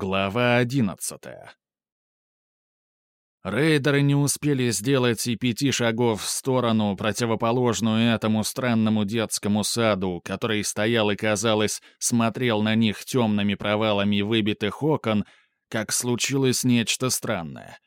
Глава одиннадцатая. Рейдеры не успели сделать и пяти шагов в сторону, противоположную этому странному детскому саду, который стоял и, казалось, смотрел на них темными провалами выбитых окон, как случилось нечто странное.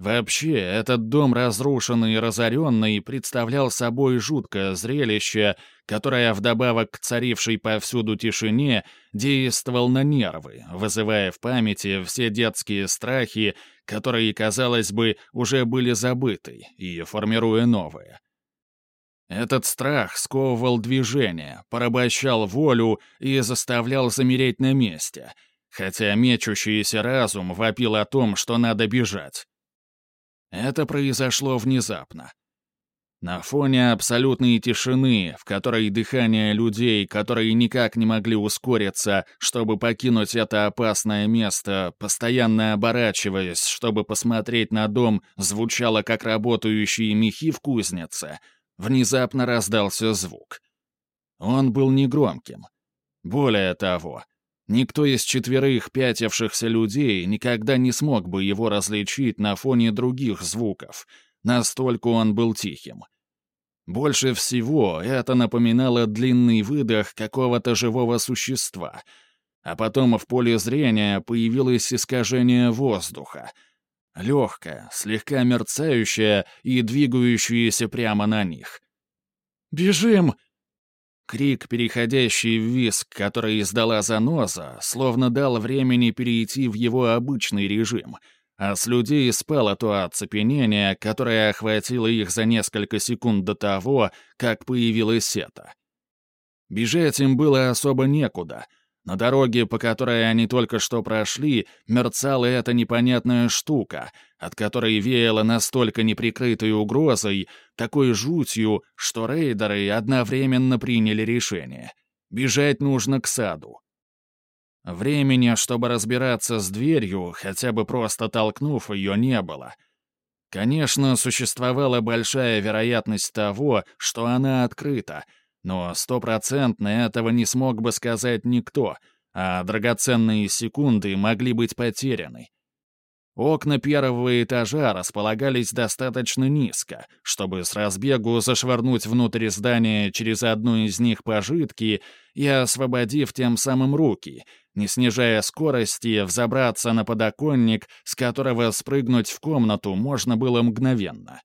Вообще, этот дом, разрушенный и разоренный, представлял собой жуткое зрелище, которое, вдобавок к царившей повсюду тишине, действовал на нервы, вызывая в памяти все детские страхи, которые, казалось бы, уже были забыты, и формируя новые. Этот страх сковывал движение, порабощал волю и заставлял замереть на месте, хотя мечущийся разум вопил о том, что надо бежать. Это произошло внезапно. На фоне абсолютной тишины, в которой дыхание людей, которые никак не могли ускориться, чтобы покинуть это опасное место, постоянно оборачиваясь, чтобы посмотреть на дом, звучало как работающие мехи в кузнице, внезапно раздался звук. Он был негромким. Более того, Никто из четверых пятившихся людей никогда не смог бы его различить на фоне других звуков. Настолько он был тихим. Больше всего это напоминало длинный выдох какого-то живого существа. А потом в поле зрения появилось искажение воздуха. Легкое, слегка мерцающее и двигающееся прямо на них. «Бежим!» Крик, переходящий в виск, который издала заноза, словно дал времени перейти в его обычный режим, а с людей спало то оцепенение, которое охватило их за несколько секунд до того, как появилась это. Бежать им было особо некуда — на дороге, по которой они только что прошли, мерцала эта непонятная штука, от которой веяло настолько неприкрытой угрозой, такой жутью, что рейдеры одновременно приняли решение. Бежать нужно к саду. Времени, чтобы разбираться с дверью, хотя бы просто толкнув ее, не было. Конечно, существовала большая вероятность того, что она открыта — но стопроцентно этого не смог бы сказать никто, а драгоценные секунды могли быть потеряны. Окна первого этажа располагались достаточно низко, чтобы с разбегу зашвырнуть внутрь здания через одну из них пожитки и, освободив тем самым руки, не снижая скорости, взобраться на подоконник, с которого спрыгнуть в комнату можно было мгновенно.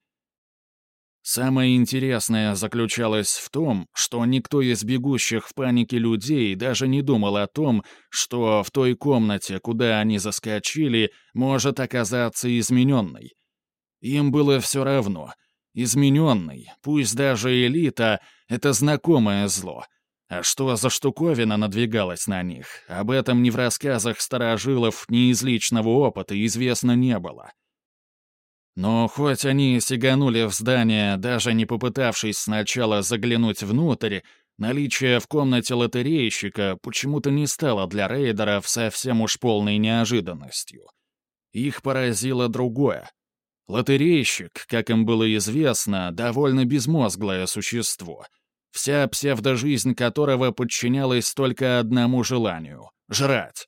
Самое интересное заключалось в том, что никто из бегущих в панике людей даже не думал о том, что в той комнате, куда они заскочили, может оказаться измененной. Им было все равно. Измененный, пусть даже элита, — это знакомое зло. А что за штуковина надвигалась на них, об этом ни в рассказах старожилов, ни из личного опыта известно не было. Но хоть они сиганули в здание, даже не попытавшись сначала заглянуть внутрь, наличие в комнате лотерейщика почему-то не стало для рейдеров совсем уж полной неожиданностью. Их поразило другое. Лотерейщик, как им было известно, довольно безмозглое существо, вся псевдожизнь которого подчинялась только одному желанию — жрать.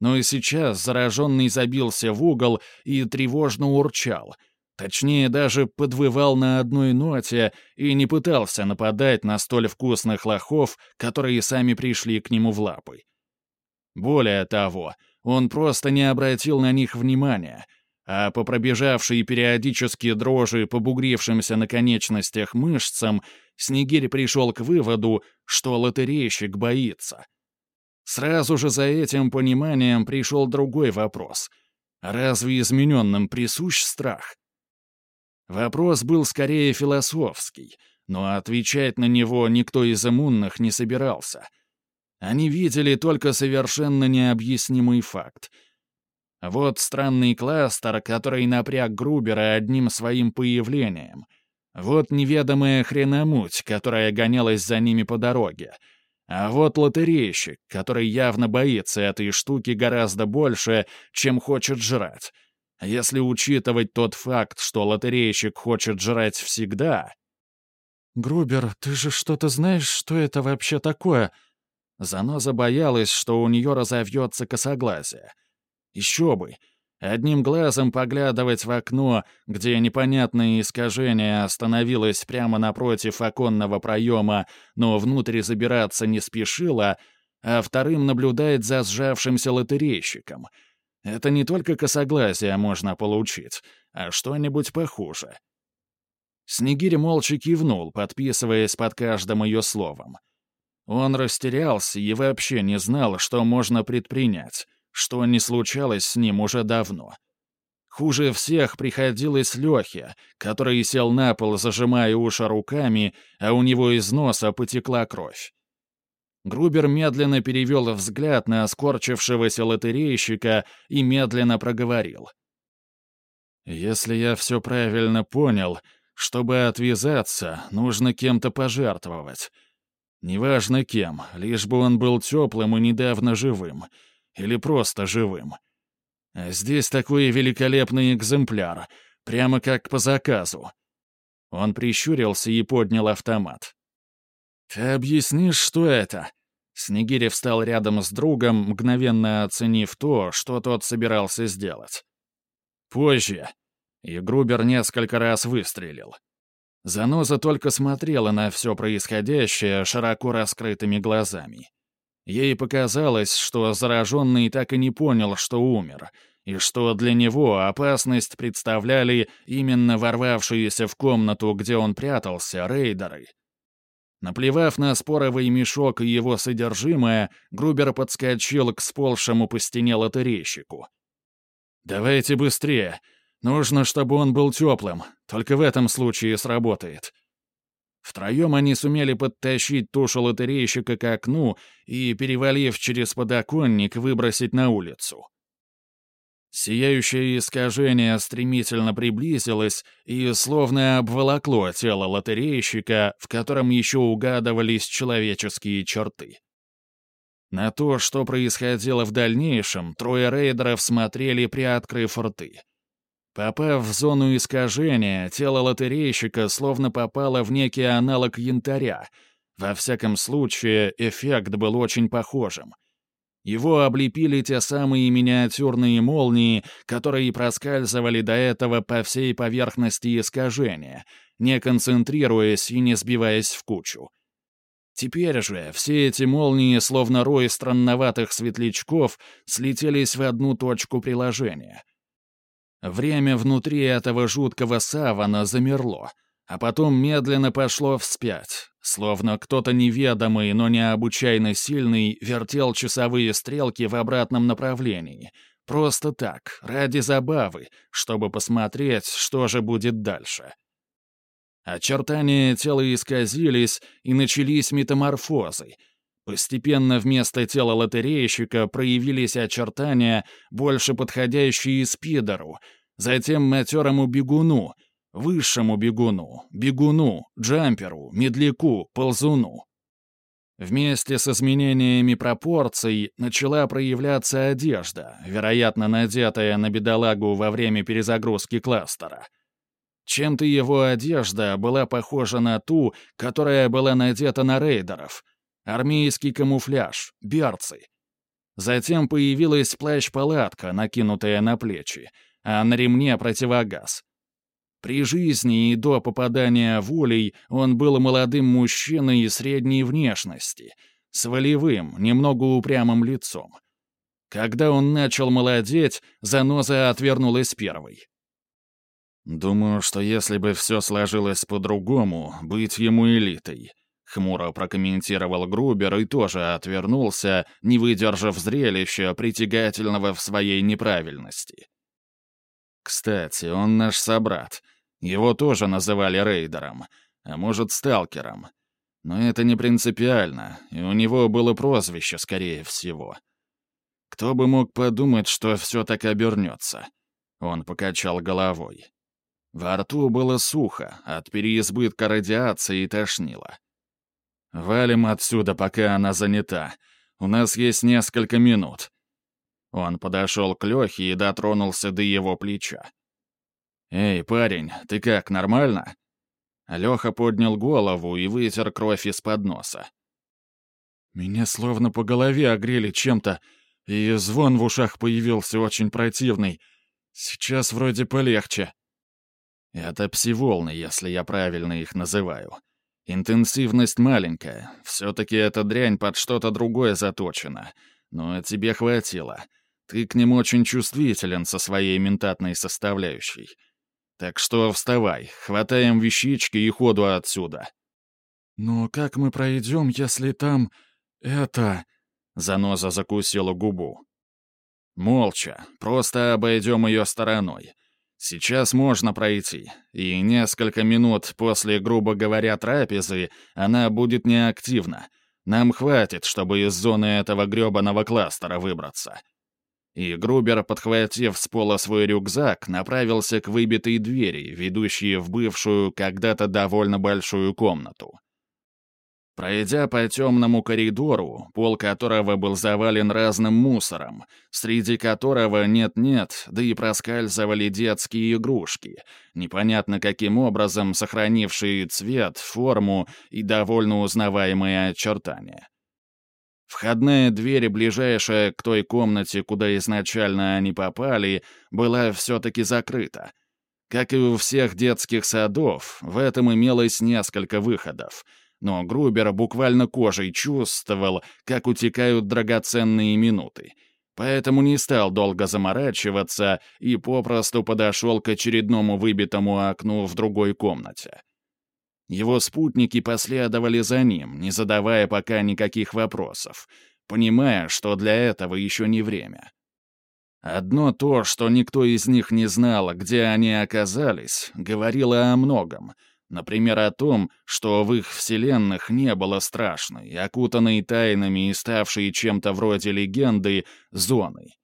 Но и сейчас зараженный забился в угол и тревожно урчал. Точнее, даже подвывал на одной ноте и не пытался нападать на столь вкусных лохов, которые сами пришли к нему в лапы. Более того, он просто не обратил на них внимания, а по пробежавшей периодически дрожи по бугрившимся на конечностях мышцам, Снегирь пришел к выводу, что лотерейщик боится — Сразу же за этим пониманием пришел другой вопрос. Разве измененным присущ страх? Вопрос был скорее философский, но отвечать на него никто из иммунных не собирался. Они видели только совершенно необъяснимый факт. Вот странный кластер, который напряг Грубера одним своим появлением. Вот неведомая хреномуть, которая гонялась за ними по дороге — а вот лотерейщик, который явно боится этой штуки гораздо больше, чем хочет жрать. Если учитывать тот факт, что лотерейщик хочет жрать всегда... «Грубер, ты же что-то знаешь, что это вообще такое?» Заноза боялась, что у нее разовьется косоглазие. Еще бы! Одним глазом поглядывать в окно, где непонятное искажение остановилось прямо напротив оконного проема, но внутрь забираться не спешило, а вторым наблюдать за сжавшимся лотерейщиком. Это не только косоглазие можно получить, а что-нибудь похуже. Снегирь молча кивнул, подписываясь под каждым ее словом. Он растерялся и вообще не знал, что можно предпринять, что не случалось с ним уже давно. Хуже всех приходилось Лехе, который сел на пол, зажимая уши руками, а у него из носа потекла кровь. Грубер медленно перевел взгляд на скорчившегося лотерейщика и медленно проговорил. «Если я все правильно понял, чтобы отвязаться, нужно кем-то пожертвовать. Неважно кем, лишь бы он был теплым и недавно живым. Или просто живым. А здесь такой великолепный экземпляр, прямо как по заказу. Он прищурился и поднял автомат. «Ты объяснишь, что это?» Снегирев встал рядом с другом, мгновенно оценив то, что тот собирался сделать. «Позже». И Грубер несколько раз выстрелил. Заноза только смотрела на все происходящее широко раскрытыми глазами. Ей показалось, что зараженный так и не понял, что умер, и что для него опасность представляли именно ворвавшиеся в комнату, где он прятался, рейдеры. Наплевав на споровый мешок и его содержимое, Грубер подскочил к сползшему по стене лотерейщику. «Давайте быстрее!» Нужно, чтобы он был теплым. Только в этом случае сработает. Втроем они сумели подтащить тушу лотерейщика к окну и, перевалив через подоконник, выбросить на улицу. Сияющее искажение стремительно приблизилось и словно обволокло тело лотерейщика, в котором еще угадывались человеческие черты. На то, что происходило в дальнейшем, трое рейдеров смотрели, приоткрыв рты. Попав в зону искажения, тело лотерейщика словно попало в некий аналог янтаря. Во всяком случае, эффект был очень похожим. Его облепили те самые миниатюрные молнии, которые проскальзывали до этого по всей поверхности искажения, не концентрируясь и не сбиваясь в кучу. Теперь же все эти молнии, словно рой странноватых светлячков, слетелись в одну точку приложения — Время внутри этого жуткого савана замерло, а потом медленно пошло вспять, словно кто-то неведомый, но необычайно сильный вертел часовые стрелки в обратном направлении. Просто так, ради забавы, чтобы посмотреть, что же будет дальше. Очертания тела исказились, и начались метаморфозы — Постепенно вместо тела лотерейщика проявились очертания, больше подходящие спидеру, затем матерому бегуну, высшему бегуну, бегуну, джамперу, медляку, ползуну. Вместе с изменениями пропорций начала проявляться одежда, вероятно, надетая на бедолагу во время перезагрузки кластера. Чем-то его одежда была похожа на ту, которая была надета на рейдеров — армейский камуфляж, берцы. Затем появилась плащ-палатка, накинутая на плечи, а на ремне противогаз. При жизни и до попадания в улей он был молодым мужчиной средней внешности, с волевым, немного упрямым лицом. Когда он начал молодеть, заноза отвернулась первой. «Думаю, что если бы все сложилось по-другому, быть ему элитой», Хмуро прокомментировал Грубер и тоже отвернулся, не выдержав зрелища, притягательного в своей неправильности. «Кстати, он наш собрат. Его тоже называли рейдером, а может, сталкером. Но это не принципиально, и у него было прозвище, скорее всего. Кто бы мог подумать, что все так обернется?» Он покачал головой. Во рту было сухо, от переизбытка радиации тошнило. «Валим отсюда, пока она занята. У нас есть несколько минут». Он подошел к Лехе и дотронулся до его плеча. «Эй, парень, ты как, нормально?» Леха поднял голову и вытер кровь из-под носа. Меня словно по голове огрели чем-то, и звон в ушах появился очень противный. Сейчас вроде полегче. Это пси-волны, если я правильно их называю. Интенсивность маленькая, все-таки эта дрянь под что-то другое заточена. Но тебе хватило. Ты к ним очень чувствителен со своей ментатной составляющей. Так что вставай, хватаем вещички и ходу отсюда. «Но как мы пройдем, если там... это...» Заноза закусила губу. «Молча, просто обойдем ее стороной. Сейчас можно пройти, и несколько минут после, грубо говоря, трапезы она будет неактивна. Нам хватит, чтобы из зоны этого грёбаного кластера выбраться». И Грубер, подхватив с пола свой рюкзак, направился к выбитой двери, ведущей в бывшую когда-то довольно большую комнату. Пройдя по темному коридору, пол которого был завален разным мусором, среди которого нет-нет, да и проскальзывали детские игрушки, непонятно каким образом сохранившие цвет, форму и довольно узнаваемые очертания. Входная дверь, ближайшая к той комнате, куда изначально они попали, была все-таки закрыта. Как и у всех детских садов, в этом имелось несколько выходов — но Грубер буквально кожей чувствовал, как утекают драгоценные минуты. Поэтому не стал долго заморачиваться и попросту подошел к очередному выбитому окну в другой комнате. Его спутники последовали за ним, не задавая пока никаких вопросов, понимая, что для этого еще не время. Одно то, что никто из них не знал, где они оказались, говорило о многом — Например, о том, что в их вселенных не было страшной, окутанной тайнами и ставшей чем-то вроде легенды, зоны.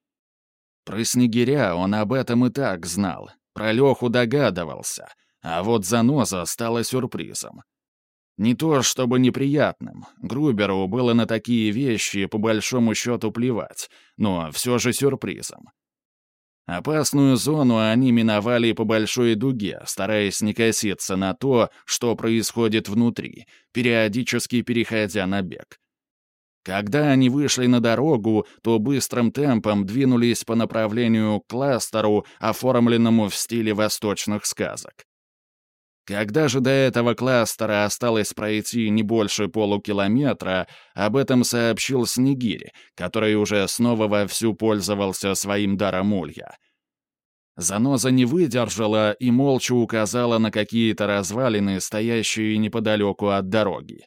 Про Снегиря он об этом и так знал, про Леху догадывался, а вот заноза стала сюрпризом. Не то чтобы неприятным, Груберу было на такие вещи по большому счету плевать, но все же сюрпризом. Опасную зону они миновали по большой дуге, стараясь не коситься на то, что происходит внутри, периодически переходя на бег. Когда они вышли на дорогу, то быстрым темпом двинулись по направлению к кластеру, оформленному в стиле восточных сказок. Когда же до этого кластера осталось пройти не больше полукилометра, об этом сообщил Снегирь, который уже снова вовсю пользовался своим даром улья. Заноза не выдержала и молча указала на какие-то развалины, стоящие неподалеку от дороги.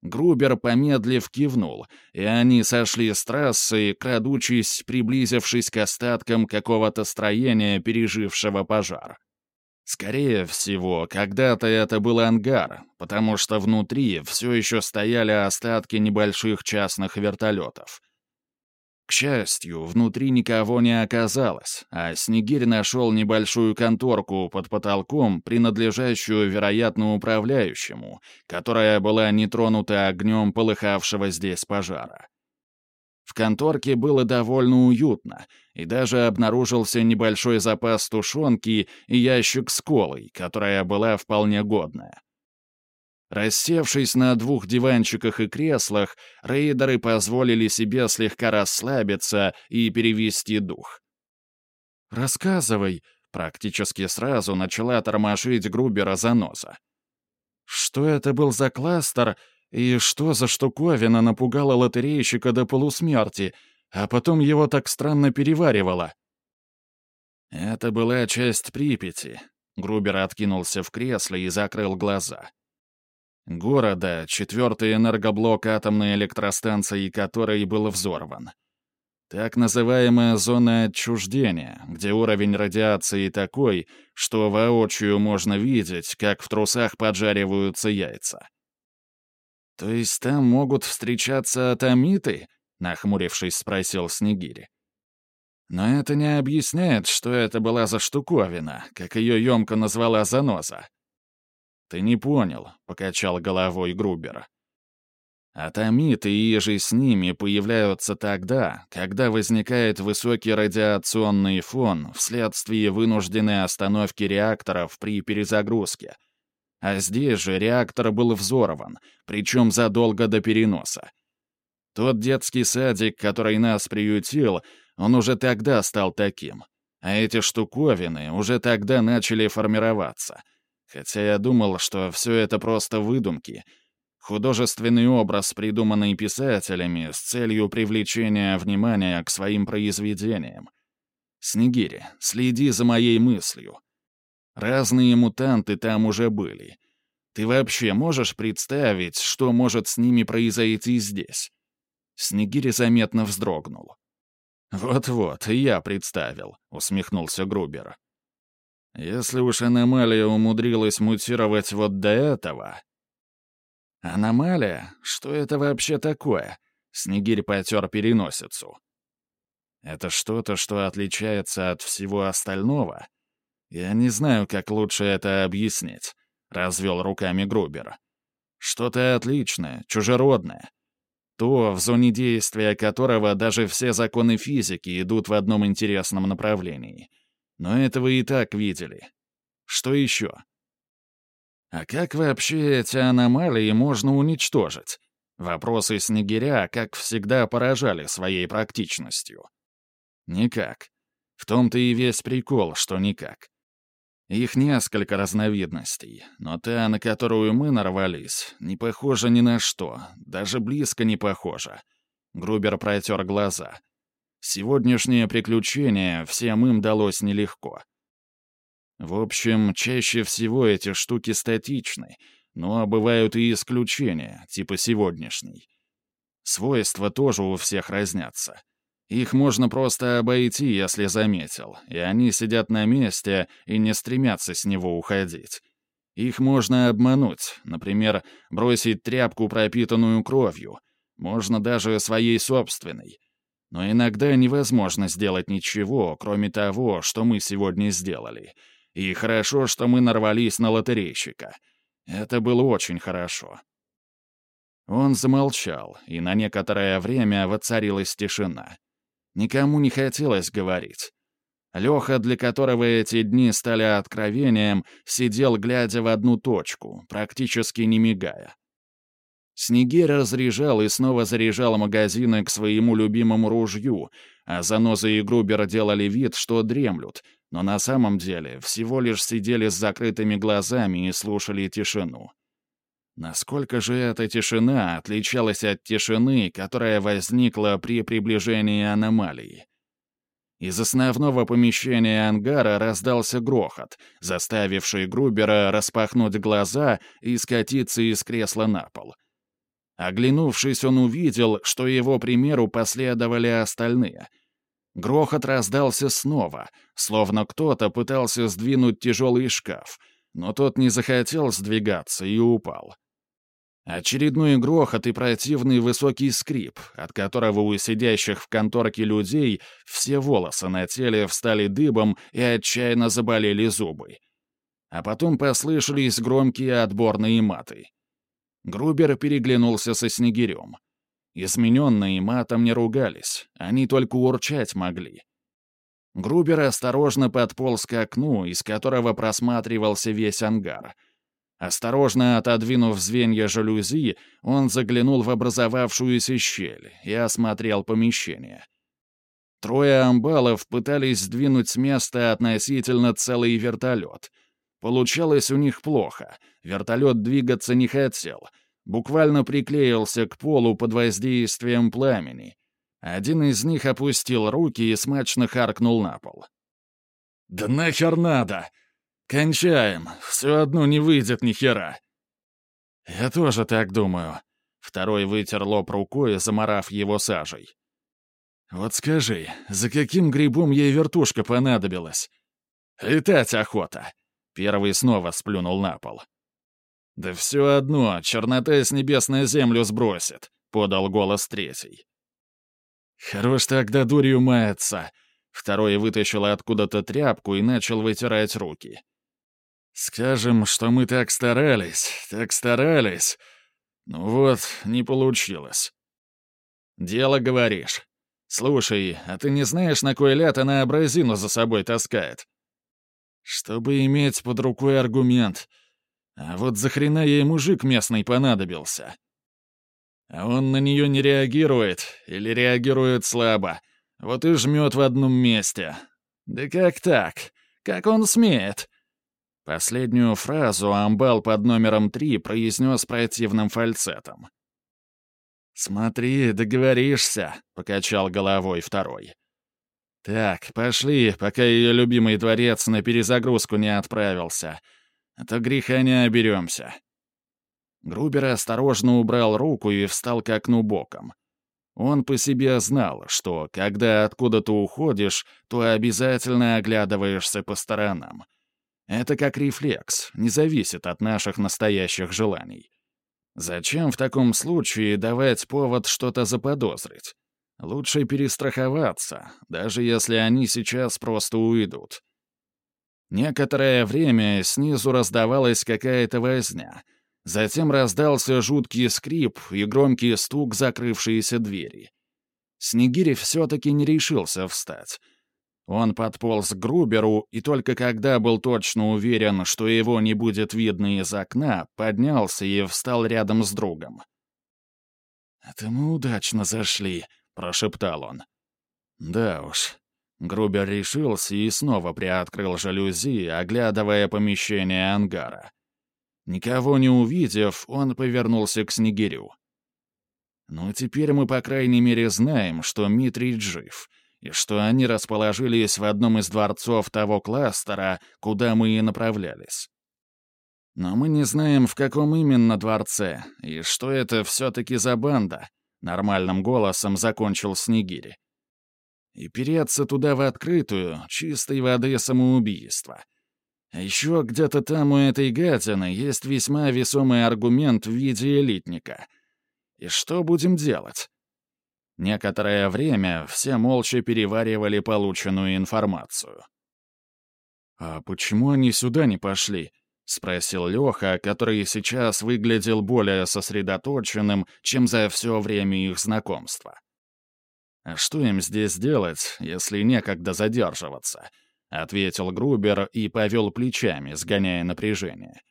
Грубер, помедлив, кивнул, и они сошли с трассы, крадучись, приблизившись к остаткам какого-то строения, пережившего пожар. Скорее всего, когда-то это был ангар, потому что внутри все еще стояли остатки небольших частных вертолетов. К счастью, внутри никого не оказалось, а Снегирь нашел небольшую конторку под потолком, принадлежащую, вероятно, управляющему, которая была не тронута огнем полыхавшего здесь пожара. В конторке было довольно уютно, и даже обнаружился небольшой запас тушенки и ящик с колой, которая была вполне годная. Рассевшись на двух диванчиках и креслах, рейдеры позволили себе слегка расслабиться и перевести дух. «Рассказывай», — практически сразу начала тормошить Грубера заноза. «Что это был за кластер и что за штуковина напугала лотерейщика до полусмерти, а потом его так странно переваривало? Это была часть Припяти. Грубер откинулся в кресле и закрыл глаза. Города, четвертый энергоблок атомной электростанции которой был взорван. Так называемая зона отчуждения, где уровень радиации такой, что воочию можно видеть, как в трусах поджариваются яйца. «То есть там могут встречаться атомиты?» — нахмурившись, спросил Снегири. «Но это не объясняет, что это была за штуковина, как ее емко назвала заноза». «Ты не понял», — покачал головой Грубер. Атомиты и же с ними появляются тогда, когда возникает высокий радиационный фон вследствие вынужденной остановки реакторов при перезагрузке — а здесь же реактор был взорван, причем задолго до переноса. Тот детский садик, который нас приютил, он уже тогда стал таким. А эти штуковины уже тогда начали формироваться. Хотя я думал, что все это просто выдумки. Художественный образ, придуманный писателями с целью привлечения внимания к своим произведениям. Снегири, следи за моей мыслью. Разные мутанты там уже были. Ты вообще можешь представить, что может с ними произойти здесь? Снегири заметно вздрогнул. «Вот-вот, я представил», — усмехнулся Грубер. «Если уж аномалия умудрилась мутировать вот до этого...» «Аномалия? Что это вообще такое?» Снегирь потер переносицу. «Это что-то, что отличается от всего остального? Я не знаю, как лучше это объяснить», — развел руками Грубер. «Что-то отличное, чужеродное. То, в зоне действия которого даже все законы физики идут в одном интересном направлении. Но это вы и так видели. Что еще? А как вообще эти аномалии можно уничтожить? Вопросы Снегиря, как всегда, поражали своей практичностью. Никак. В том-то и весь прикол, что никак. Их несколько разновидностей, но та, на которую мы нарвались, не похожа ни на что, даже близко не похожа. Грубер протер глаза. Сегодняшнее приключение всем им далось нелегко. В общем, чаще всего эти штуки статичны, но бывают и исключения, типа сегодняшней. Свойства тоже у всех разнятся. Их можно просто обойти, если заметил, и они сидят на месте и не стремятся с него уходить. Их можно обмануть, например, бросить тряпку, пропитанную кровью, можно даже своей собственной. Но иногда невозможно сделать ничего, кроме того, что мы сегодня сделали. И хорошо, что мы нарвались на лотерейщика. Это было очень хорошо. Он замолчал, и на некоторое время воцарилась тишина. Никому не хотелось говорить. Леха, для которого эти дни стали откровением, сидел, глядя в одну точку, практически не мигая. Снегирь разряжал и снова заряжал магазины к своему любимому ружью, а Заноза и Грубер делали вид, что дремлют, но на самом деле всего лишь сидели с закрытыми глазами и слушали тишину. Насколько же эта тишина отличалась от тишины, которая возникла при приближении аномалии? Из основного помещения ангара раздался грохот, заставивший Грубера распахнуть глаза и скатиться из кресла на пол. Оглянувшись, он увидел, что его примеру последовали остальные. Грохот раздался снова, словно кто-то пытался сдвинуть тяжелый шкаф, но тот не захотел сдвигаться и упал. Очередной грохот и противный высокий скрип, от которого у сидящих в конторке людей все волосы на теле встали дыбом и отчаянно заболели зубы. А потом послышались громкие отборные маты. Грубер переглянулся со Снегирем. Измененные матом не ругались, они только урчать могли. Грубер осторожно подполз к окну, из которого просматривался весь ангар — Осторожно отодвинув звенья жалюзи, он заглянул в образовавшуюся щель и осмотрел помещение. Трое амбалов пытались сдвинуть с места относительно целый вертолет. Получалось у них плохо. Вертолет двигаться не хотел. Буквально приклеился к полу под воздействием пламени. Один из них опустил руки и смачно харкнул на пол. «Да нахер надо!» «Кончаем. Все одно не выйдет ни хера». «Я тоже так думаю». Второй вытер лоб рукой, заморав его сажей. «Вот скажи, за каким грибом ей вертушка понадобилась?» «Летать охота!» Первый снова сплюнул на пол. «Да все одно, чернота с небес на землю сбросит», — подал голос третий. «Хорош тогда дурью мается». Второй вытащил откуда-то тряпку и начал вытирать руки. Скажем, что мы так старались, так старались. Ну вот, не получилось. Дело говоришь. Слушай, а ты не знаешь, на кой ляд она абразину за собой таскает? Чтобы иметь под рукой аргумент. А вот за хрена ей мужик местный понадобился. А он на нее не реагирует или реагирует слабо. Вот и жмет в одном месте. Да как так? Как он смеет?» Последнюю фразу амбал под номером три произнес противным фальцетом. «Смотри, договоришься», — покачал головой второй. «Так, пошли, пока ее любимый дворец на перезагрузку не отправился. А то греха не оберемся». Грубер осторожно убрал руку и встал к окну боком. Он по себе знал, что, когда откуда-то уходишь, то обязательно оглядываешься по сторонам. Это как рефлекс, не зависит от наших настоящих желаний. Зачем в таком случае давать повод что-то заподозрить? Лучше перестраховаться, даже если они сейчас просто уйдут. Некоторое время снизу раздавалась какая-то возня — Затем раздался жуткий скрип и громкий стук закрывшейся двери. Снегирев все-таки не решился встать. Он подполз к Груберу, и только когда был точно уверен, что его не будет видно из окна, поднялся и встал рядом с другом. «Это мы удачно зашли», — прошептал он. «Да уж». Грубер решился и снова приоткрыл жалюзи, оглядывая помещение ангара. Никого не увидев, он повернулся к Снегирю. «Ну, теперь мы, по крайней мере, знаем, что Митрий жив, и что они расположились в одном из дворцов того кластера, куда мы и направлялись. Но мы не знаем, в каком именно дворце, и что это все-таки за банда», — нормальным голосом закончил Снегири. «И переться туда в открытую — чистой воды самоубийство». А еще где-то там у этой гадины есть весьма весомый аргумент в виде элитника. И что будем делать? Некоторое время все молча переваривали полученную информацию. «А почему они сюда не пошли?» — спросил Леха, который сейчас выглядел более сосредоточенным, чем за все время их знакомства. «А что им здесь делать, если некогда задерживаться?» — ответил Грубер и повел плечами, сгоняя напряжение.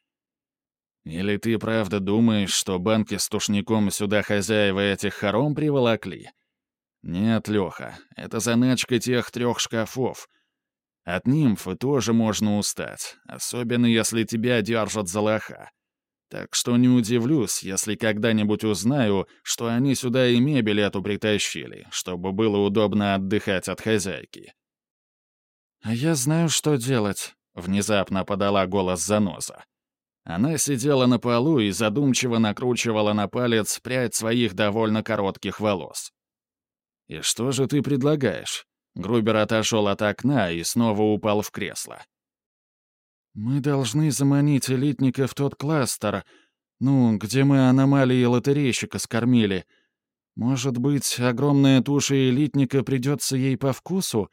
«Или ты правда думаешь, что банки с тушником сюда хозяева этих хором приволокли? Нет, Леха, это заначка тех трех шкафов. От нимфы тоже можно устать, особенно если тебя держат за лоха. Так что не удивлюсь, если когда-нибудь узнаю, что они сюда и мебель эту притащили, чтобы было удобно отдыхать от хозяйки». «А я знаю, что делать», — внезапно подала голос заноза. Она сидела на полу и задумчиво накручивала на палец прядь своих довольно коротких волос. «И что же ты предлагаешь?» Грубер отошел от окна и снова упал в кресло. «Мы должны заманить элитника в тот кластер, ну, где мы аномалии лотерейщика скормили. Может быть, огромная туша элитника придется ей по вкусу?»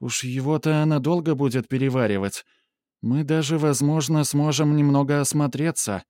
Уж его-то она долго будет переваривать. Мы даже, возможно, сможем немного осмотреться».